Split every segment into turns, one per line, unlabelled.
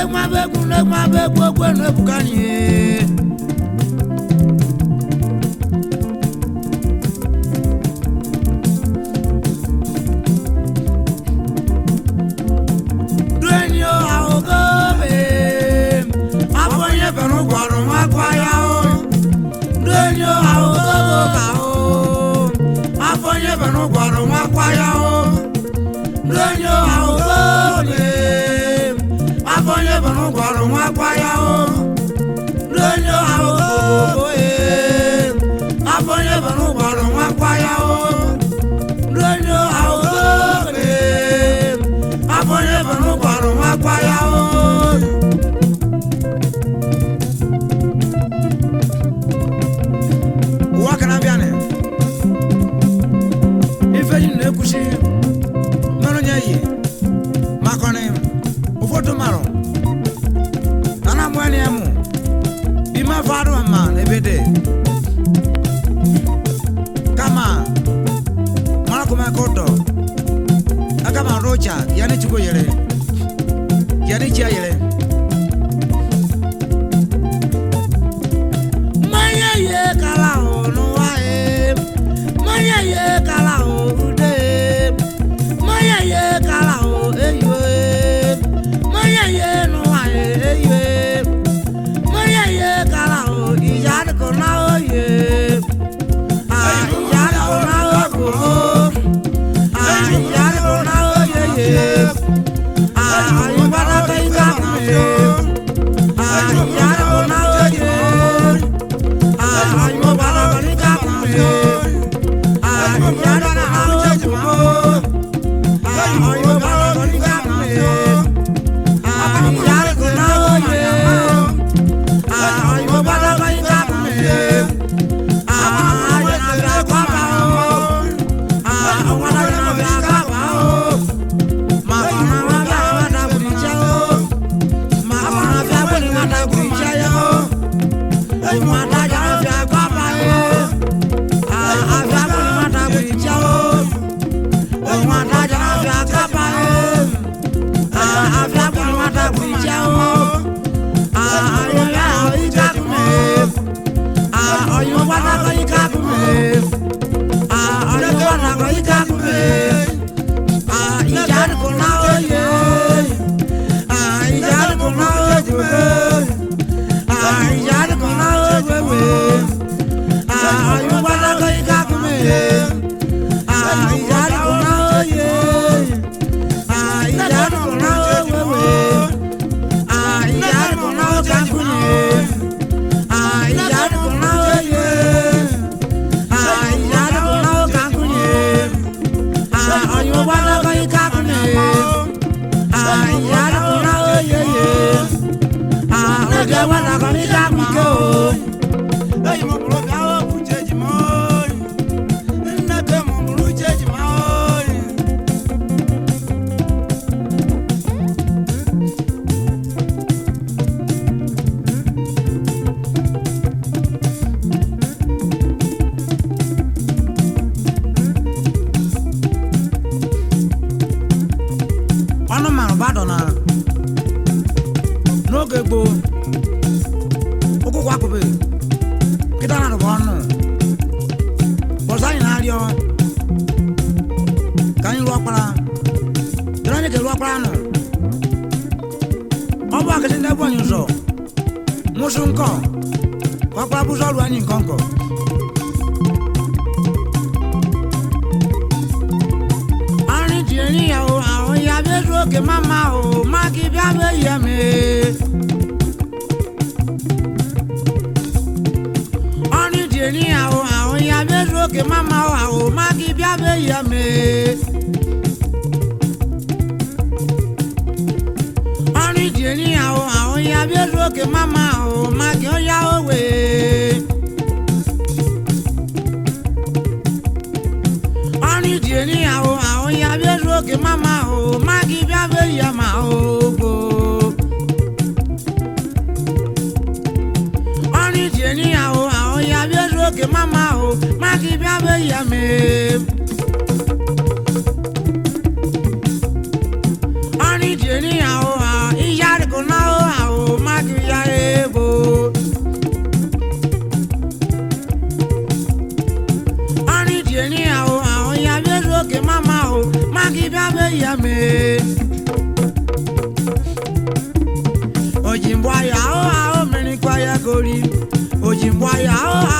lẹ́gbọ́n abẹ́gun lẹ́gbọ́n abẹ́gun ogun ẹ̀nu ẹ̀bùká nìyẹn. Afọ nye bẹ̀rù gbọ̀rọ̀ wọn kwaya o. part of a man every day. Come on, Marco Makoto, Akama Rocha, Yanichukuyere, Yanichayere. Ah, wà lákọ̀ yìí ká kún mi. ọyún wà lákọ̀ yìí ká kún mi. ìjà ni kò ná oyè. ìjà ni kò ná oyè mi. ìjà ni kò ná ke mama o magi bi abe yẹ mi. ọ̀nì dè ní àwọn àwọn ya bẹ́ dúró ke mama o àwọn magi bi abe yẹ mi. ọ̀nì dè ní àwọn àwọn ya bẹ́ dúró ke mama o magi ó yá ó wèé. Ani jeni ao ha, o ao e Ani jeni ao ha, mama o, magi yame. Ojimbo ya o ao meni kwa ya gori. Ojimbo ya o ao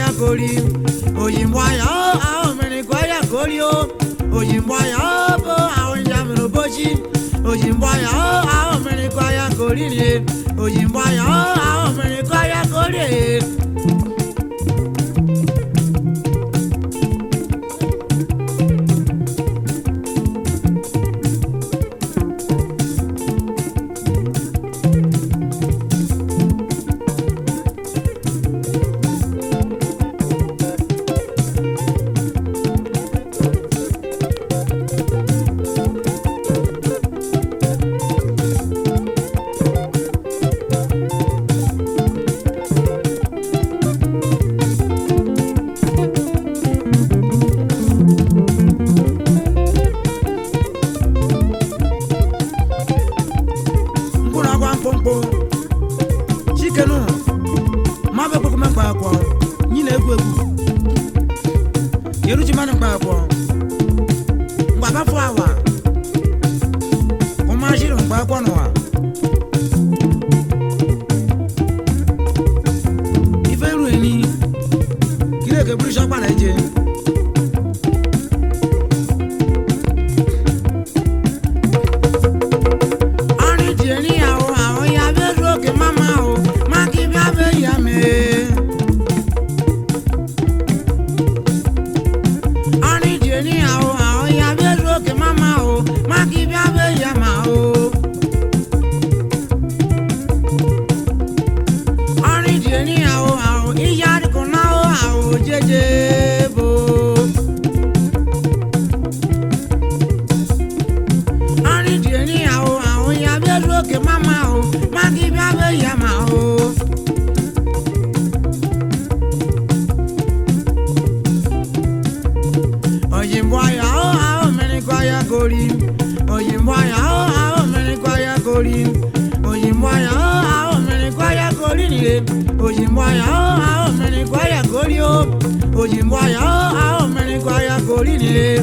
gwaya gori oyinbo aya àwọn mẹ́rin gwaya gori o oyinbo aya bo àwọn ìjàmìrò bójì oyinbo aya àwọn mẹ́rin gwaya gori ni oyinbo aya àwọn mẹ́rin gwaya gori. Que buru shọkpa na-eje mulher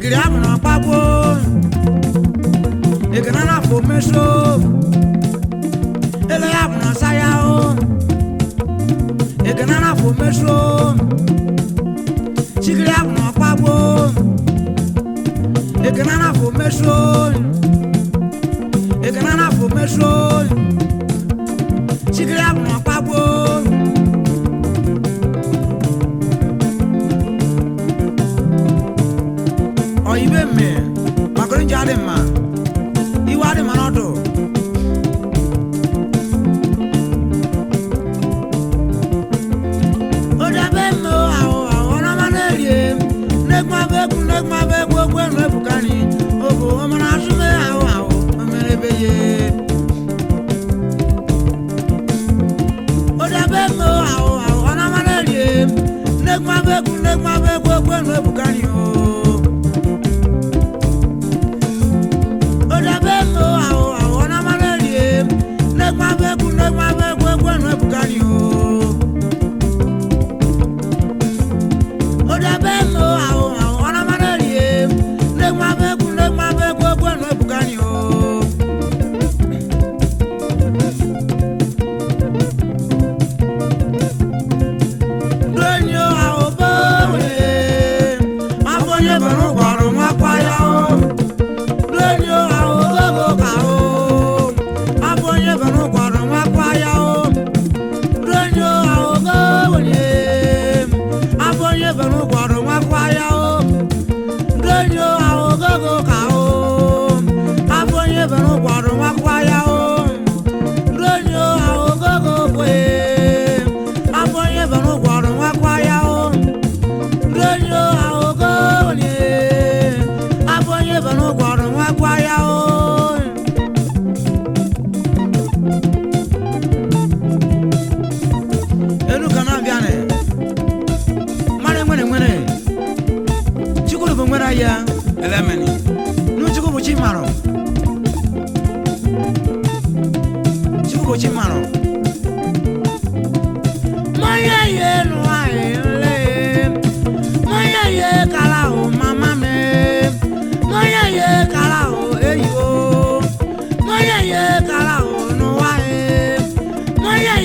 Igiri amụrụ kpagbo ekene na afọ meso ele ya na asa ya o ekene na afọ meso chigiri amụrụ kpagbo ekene na afọ meso ekene na afọ meso chigiri na kpagbo.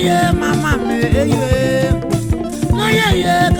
Yeah, mama mi eye. yeah, yeah.